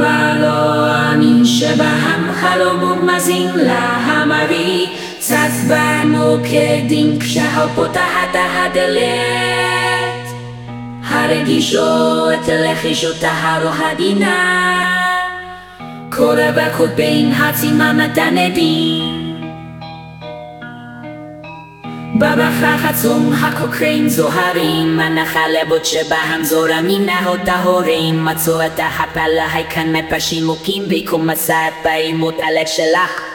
רע לו אני שבהם חלום ומזין להמרי צץ במוקדים כשהפותחת הדלת הרגישות לחישות הרוהדינה כל הבקות בין הציממת הנדים בבכך עצום הקוקרים זוהרים הנחלבות שבהם זורמים נהות טהורים מצאו את ההפלה היכן מפשים מוקים ביקום מסע בעימות הלב שלך